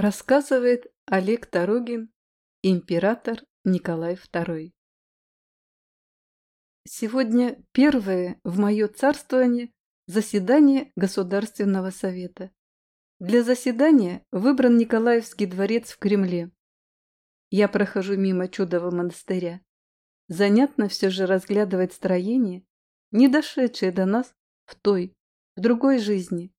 Рассказывает Олег Тарогин, император Николай II. Сегодня первое в мое царствование заседание Государственного совета. Для заседания выбран Николаевский дворец в Кремле. Я прохожу мимо чудового монастыря. Занятно все же разглядывать строение, не дошедшее до нас в той, в другой жизни.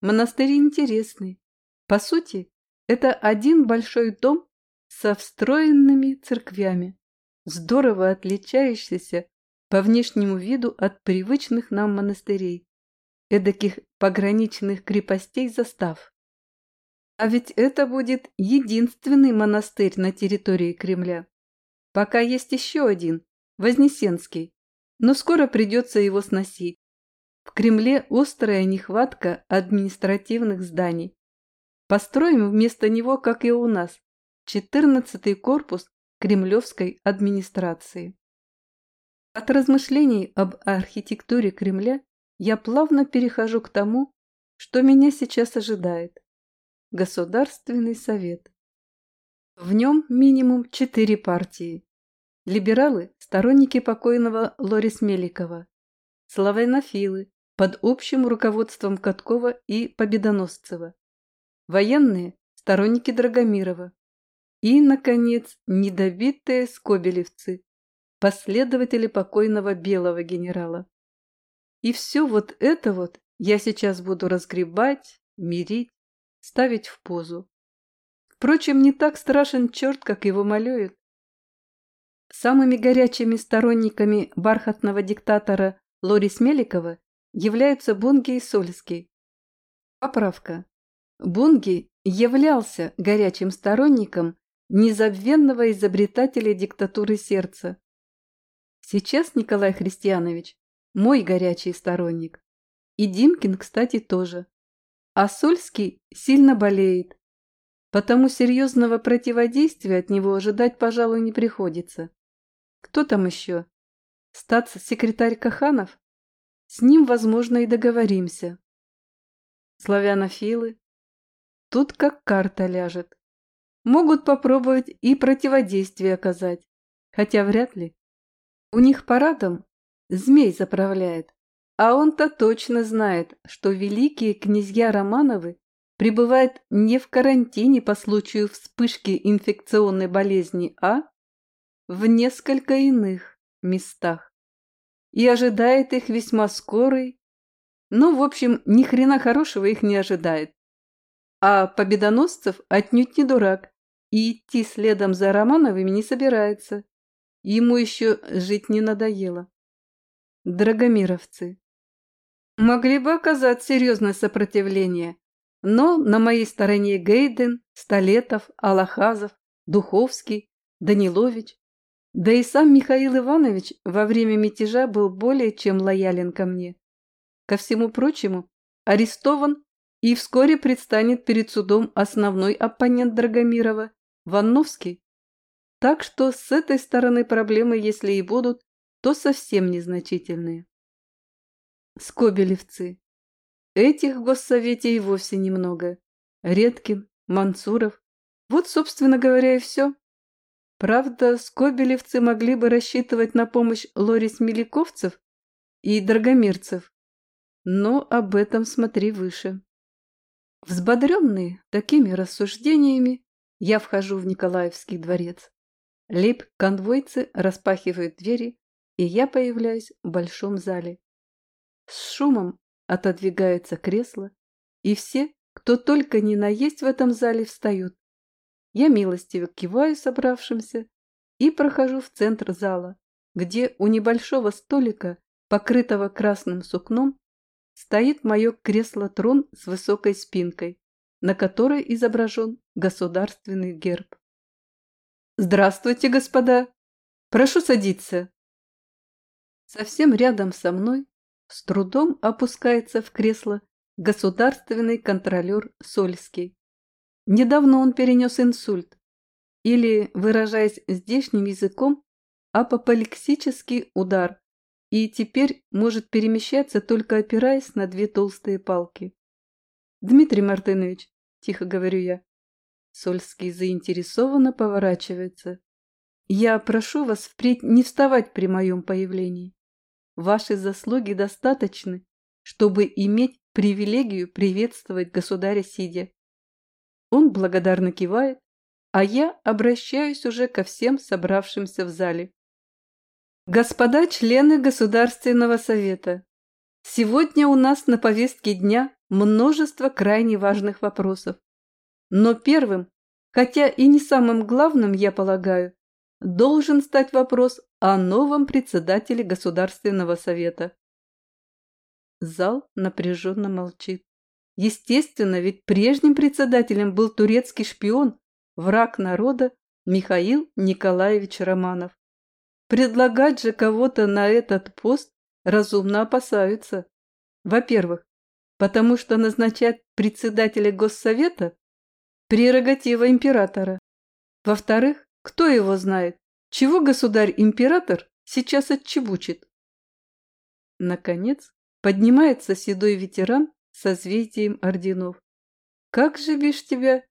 Монастырь интересный. По сути, это один большой дом со встроенными церквями, здорово отличающийся по внешнему виду от привычных нам монастырей, эдаких пограничных крепостей-застав. А ведь это будет единственный монастырь на территории Кремля. Пока есть еще один, Вознесенский, но скоро придется его сносить. В Кремле острая нехватка административных зданий. Построим вместо него, как и у нас, 14-й корпус кремлевской администрации. От размышлений об архитектуре Кремля я плавно перехожу к тому, что меня сейчас ожидает. Государственный совет. В нем минимум четыре партии. Либералы – сторонники покойного Лорис Меликова. Славянофилы под общим руководством Каткова и Победоносцева военные – сторонники Драгомирова. И, наконец, недобитые скобелевцы, последователи покойного белого генерала. И все вот это вот я сейчас буду разгребать, мирить, ставить в позу. Впрочем, не так страшен черт, как его малюют. Самыми горячими сторонниками бархатного диктатора Лорис Меликова являются Бонги и Сольский. Поправка. Бунги являлся горячим сторонником незабвенного изобретателя диктатуры сердца. Сейчас Николай Христианович мой горячий сторонник. И Димкин, кстати, тоже. А Сольский сильно болеет, потому серьезного противодействия от него ожидать, пожалуй, не приходится. Кто там еще? Статс-секретарь Каханов? С ним, возможно, и договоримся. Славянофилы, Тут как карта ляжет. Могут попробовать и противодействие оказать, хотя вряд ли. У них парадом змей заправляет, а он-то точно знает, что великие князья Романовы пребывают не в карантине по случаю вспышки инфекционной болезни, а в несколько иных местах. И ожидает их весьма скорый. Ну, в общем, ни хрена хорошего их не ожидает. А Победоносцев отнюдь не дурак и идти следом за Романовыми не собирается. Ему еще жить не надоело. Драгомировцы. Могли бы оказать серьезное сопротивление, но на моей стороне Гейден, Столетов, Аллахазов, Духовский, Данилович. Да и сам Михаил Иванович во время мятежа был более чем лоялен ко мне. Ко всему прочему, арестован и вскоре предстанет перед судом основной оппонент Драгомирова – Ванновский. Так что с этой стороны проблемы, если и будут, то совсем незначительные. Скобелевцы. Этих в Госсовете и вовсе немного. Редкин, Мансуров. Вот, собственно говоря, и все. Правда, скобелевцы могли бы рассчитывать на помощь Лорис Меликовцев и Драгомирцев. Но об этом смотри выше. Взбодренный такими рассуждениями, я вхожу в Николаевский дворец. Лейб-конвойцы распахивают двери, и я появляюсь в большом зале. С шумом отодвигается кресло, и все, кто только не наесть в этом зале, встают. Я милостиво киваю собравшимся и прохожу в центр зала, где у небольшого столика, покрытого красным сукном, стоит мое кресло-трон с высокой спинкой, на которой изображен государственный герб. «Здравствуйте, господа! Прошу садиться!» Совсем рядом со мной с трудом опускается в кресло государственный контролер Сольский. Недавно он перенес инсульт, или, выражаясь здешним языком, апоплексический удар, и теперь может перемещаться, только опираясь на две толстые палки. «Дмитрий Мартынович», – тихо говорю я, Сольский заинтересованно поворачивается. Я прошу вас впредь не вставать при моем появлении. Ваши заслуги достаточны, чтобы иметь привилегию приветствовать государя сидя. Он благодарно кивает, а я обращаюсь уже ко всем собравшимся в зале. Господа члены Государственного совета, сегодня у нас на повестке дня множество крайне важных вопросов. Но первым, хотя и не самым главным, я полагаю, должен стать вопрос о новом председателе Государственного совета. Зал напряженно молчит. Естественно, ведь прежним председателем был турецкий шпион, враг народа Михаил Николаевич Романов. Предлагать же кого-то на этот пост разумно опасаются. Во-первых, потому что назначать председателя Госсовета – прерогатива императора. Во-вторых, кто его знает, чего государь-император сейчас отчебучит? Наконец, поднимается седой ветеран со созвездием орденов. Как же бишь тебя?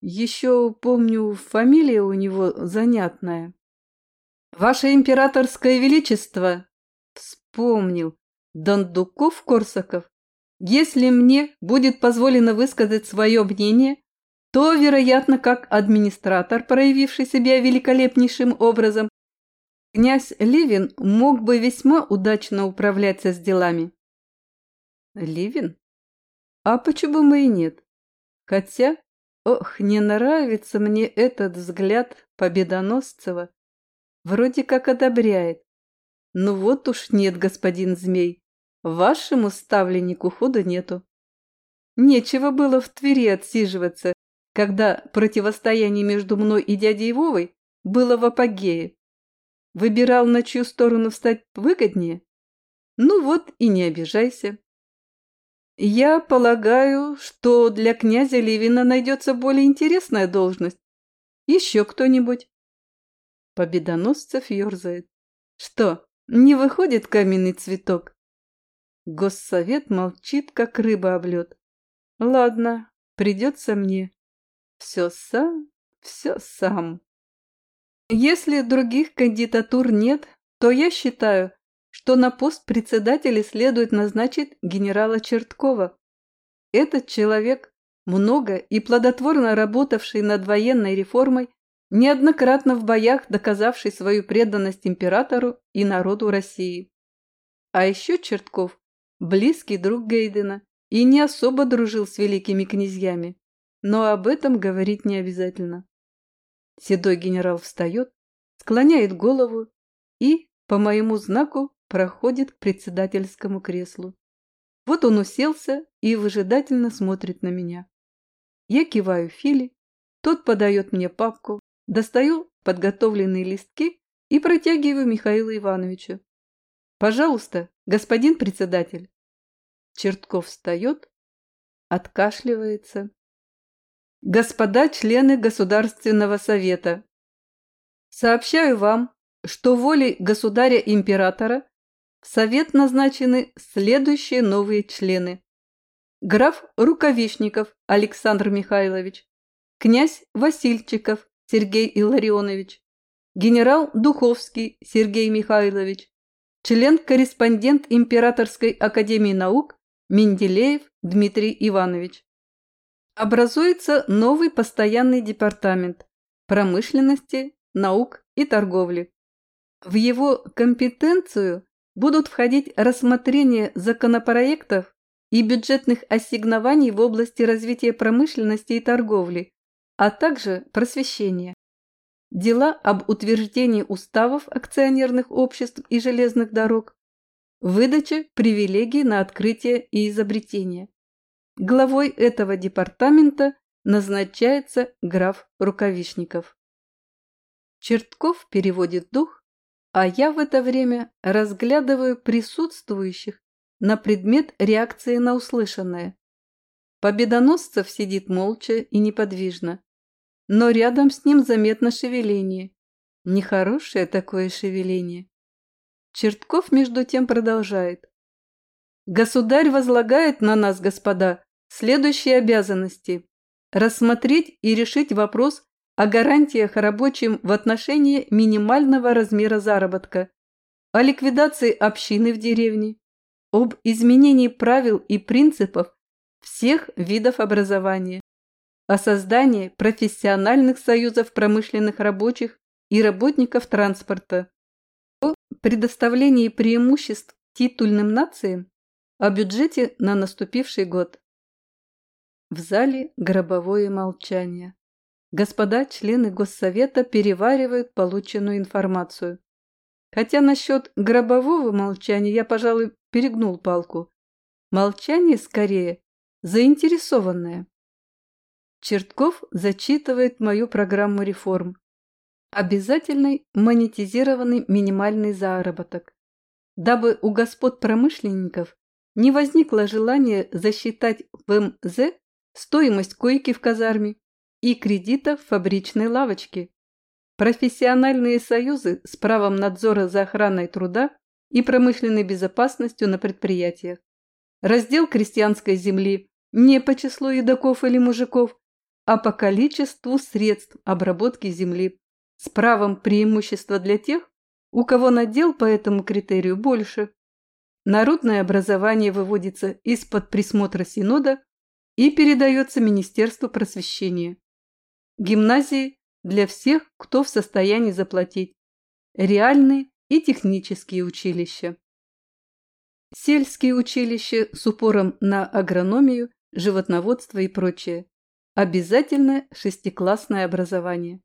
Еще помню, фамилия у него занятная. Ваше императорское величество! Вспомнил. Дондуков-Корсаков. Если мне будет позволено высказать свое мнение, то, вероятно, как администратор, проявивший себя великолепнейшим образом, князь Левин мог бы весьма удачно управляться с делами. Левин? А почему бы и нет? Хотя, ох, не нравится мне этот взгляд Победоносцева. Вроде как одобряет. Ну вот уж нет, господин Змей, вашему ставленнику худа нету. Нечего было в Твери отсиживаться, когда противостояние между мной и дядей Вовой было в апогее. Выбирал, на чью сторону встать выгоднее? Ну вот и не обижайся. Я полагаю, что для князя Левина найдется более интересная должность. Еще кто-нибудь? Победоносцев ерзает. Что, не выходит каменный цветок? Госсовет молчит, как рыба об лед. Ладно, придется мне. Все сам, все сам. Если других кандидатур нет, то я считаю, что на пост председателя следует назначить генерала Черткова. Этот человек, много и плодотворно работавший над военной реформой, неоднократно в боях доказавший свою преданность императору и народу России. А еще Чертков – близкий друг Гейдена и не особо дружил с великими князьями но об этом говорить не обязательно. Седой генерал встает, склоняет голову и, по моему знаку, проходит к председательскому креслу. Вот он уселся и выжидательно смотрит на меня. Я киваю Фили, тот подает мне папку, достаю подготовленные листки и протягиваю Михаилу Ивановичу. «Пожалуйста, господин председатель». Чертков встает, откашливается Господа члены Государственного совета, сообщаю вам, что волей государя-императора в совет назначены следующие новые члены. Граф Рукавишников Александр Михайлович, князь Васильчиков Сергей Илларионович, генерал Духовский Сергей Михайлович, член-корреспондент Императорской академии наук Менделеев Дмитрий Иванович. Образуется новый постоянный департамент промышленности, наук и торговли. В его компетенцию будут входить рассмотрение законопроектов и бюджетных ассигнований в области развития промышленности и торговли, а также просвещения. Дела об утверждении уставов акционерных обществ и железных дорог, выдача привилегий на открытие и изобретение. Главой этого департамента назначается граф Рукавишников. Чертков переводит дух, а я в это время разглядываю присутствующих на предмет реакции на услышанное. Победоносцев сидит молча и неподвижно, но рядом с ним заметно шевеление. Нехорошее такое шевеление. Чертков между тем продолжает. Государь возлагает на нас, господа, следующие обязанности. рассмотреть и решить вопрос о гарантиях рабочим в отношении минимального размера заработка, о ликвидации общины в деревне, об изменении правил и принципов всех видов образования, о создании профессиональных союзов промышленных рабочих и работников транспорта, о предоставлении преимуществ титульным нациям, о бюджете на наступивший год. В зале гробовое молчание. Господа члены Госсовета переваривают полученную информацию. Хотя насчет гробового молчания я, пожалуй, перегнул палку. Молчание, скорее, заинтересованное. Чертков зачитывает мою программу реформ. Обязательный монетизированный минимальный заработок. Дабы у господ промышленников не возникло желания засчитать в МЗ стоимость койки в казарме и кредита в фабричной лавочке. Профессиональные союзы с правом надзора за охраной труда и промышленной безопасностью на предприятиях. Раздел крестьянской земли не по числу едоков или мужиков, а по количеству средств обработки земли с правом преимущества для тех, у кого надел по этому критерию больше. Народное образование выводится из-под присмотра Синода и передается Министерству просвещения. Гимназии для всех, кто в состоянии заплатить. Реальные и технические училища. Сельские училища с упором на агрономию, животноводство и прочее. Обязательное шестиклассное образование.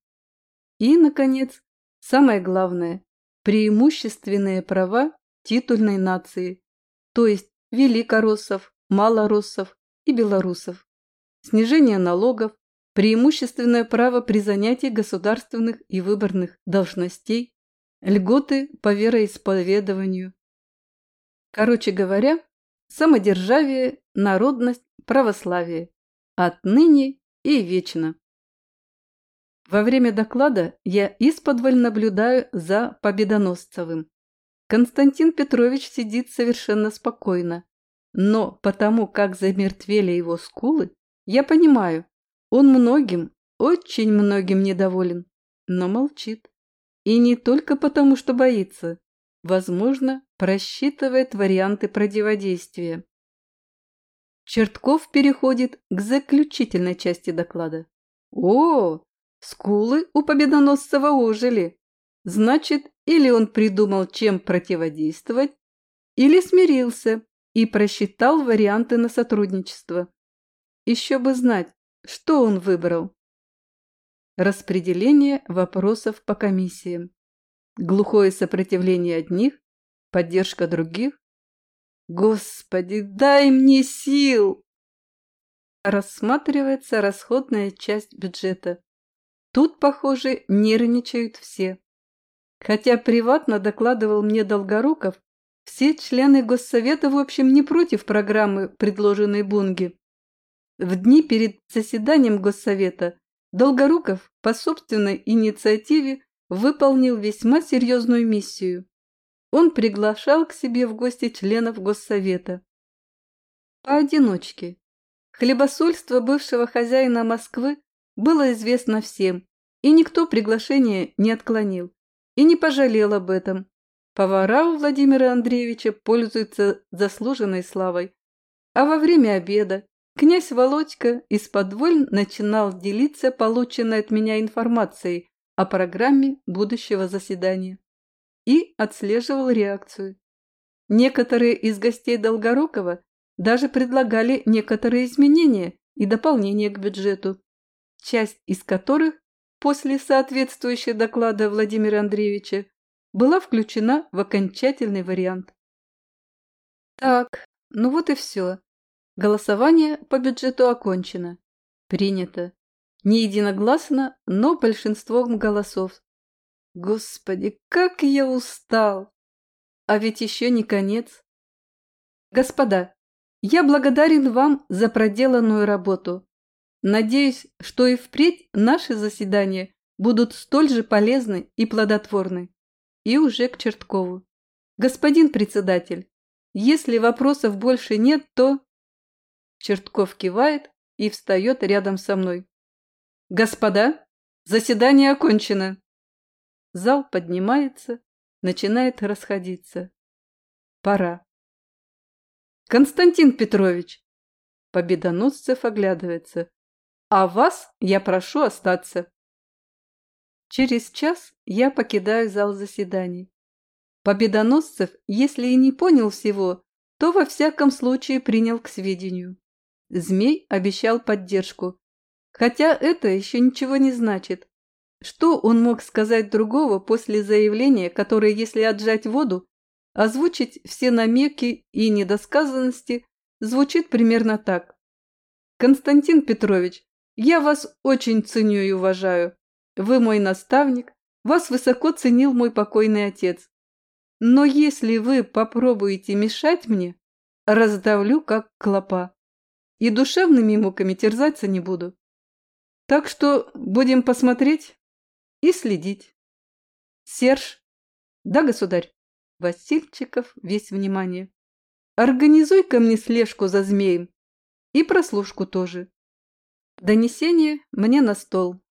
И, наконец, самое главное – преимущественные права титульной нации, то есть великороссов, малороссов и белорусов. Снижение налогов, преимущественное право при занятии государственных и выборных должностей, льготы по вероисповедованию. Короче говоря, самодержавие, народность, православие. Отныне и вечно. Во время доклада я исподволь наблюдаю за Победоносцевым. Константин Петрович сидит совершенно спокойно, но потому как замертвели его скулы, я понимаю, он многим, очень многим недоволен, но молчит. И не только потому, что боится. Возможно, просчитывает варианты противодействия. Чертков переходит к заключительной части доклада. О, скулы у Победоносцева ожили. Значит, или он придумал, чем противодействовать, или смирился и просчитал варианты на сотрудничество. Еще бы знать, что он выбрал. Распределение вопросов по комиссиям. Глухое сопротивление одних, поддержка других. Господи, дай мне сил! Рассматривается расходная часть бюджета. Тут, похоже, нервничают все. Хотя приватно докладывал мне Долгоруков, все члены Госсовета, в общем, не против программы, предложенной Бунги. В дни перед заседанием Госсовета Долгоруков по собственной инициативе выполнил весьма серьезную миссию. Он приглашал к себе в гости членов Госсовета. Поодиночке. Хлебосольство бывшего хозяина Москвы было известно всем, и никто приглашение не отклонил и не пожалел об этом. Повара у Владимира Андреевича пользуются заслуженной славой. А во время обеда князь Володька из-под начинал делиться полученной от меня информацией о программе будущего заседания и отслеживал реакцию. Некоторые из гостей Долгорукова даже предлагали некоторые изменения и дополнения к бюджету, часть из которых после соответствующего доклада Владимира Андреевича была включена в окончательный вариант. Так, ну вот и все. Голосование по бюджету окончено. Принято. Не единогласно, но большинством голосов. Господи, как я устал! А ведь еще не конец. Господа, я благодарен вам за проделанную работу. Надеюсь, что и впредь наши заседания будут столь же полезны и плодотворны. И уже к Черткову. Господин председатель, если вопросов больше нет, то... Чертков кивает и встает рядом со мной. «Господа, заседание окончено!» Зал поднимается, начинает расходиться. Пора. «Константин Петрович!» Победоносцев оглядывается. «А вас я прошу остаться!» Через час я покидаю зал заседаний. Победоносцев, если и не понял всего, то во всяком случае принял к сведению. Змей обещал поддержку. Хотя это еще ничего не значит. Что он мог сказать другого после заявления, которое, если отжать воду, озвучить все намеки и недосказанности, звучит примерно так. «Константин Петрович, я вас очень ценю и уважаю. Вы мой наставник, вас высоко ценил мой покойный отец. Но если вы попробуете мешать мне, раздавлю как клопа. И душевными муками терзаться не буду. Так что будем посмотреть и следить. Серж. Да, государь. Васильчиков весь внимание. Организуй ко мне слежку за змеем. И прослушку тоже. Донесение мне на стол.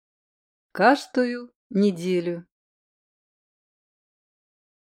Каждую неделю.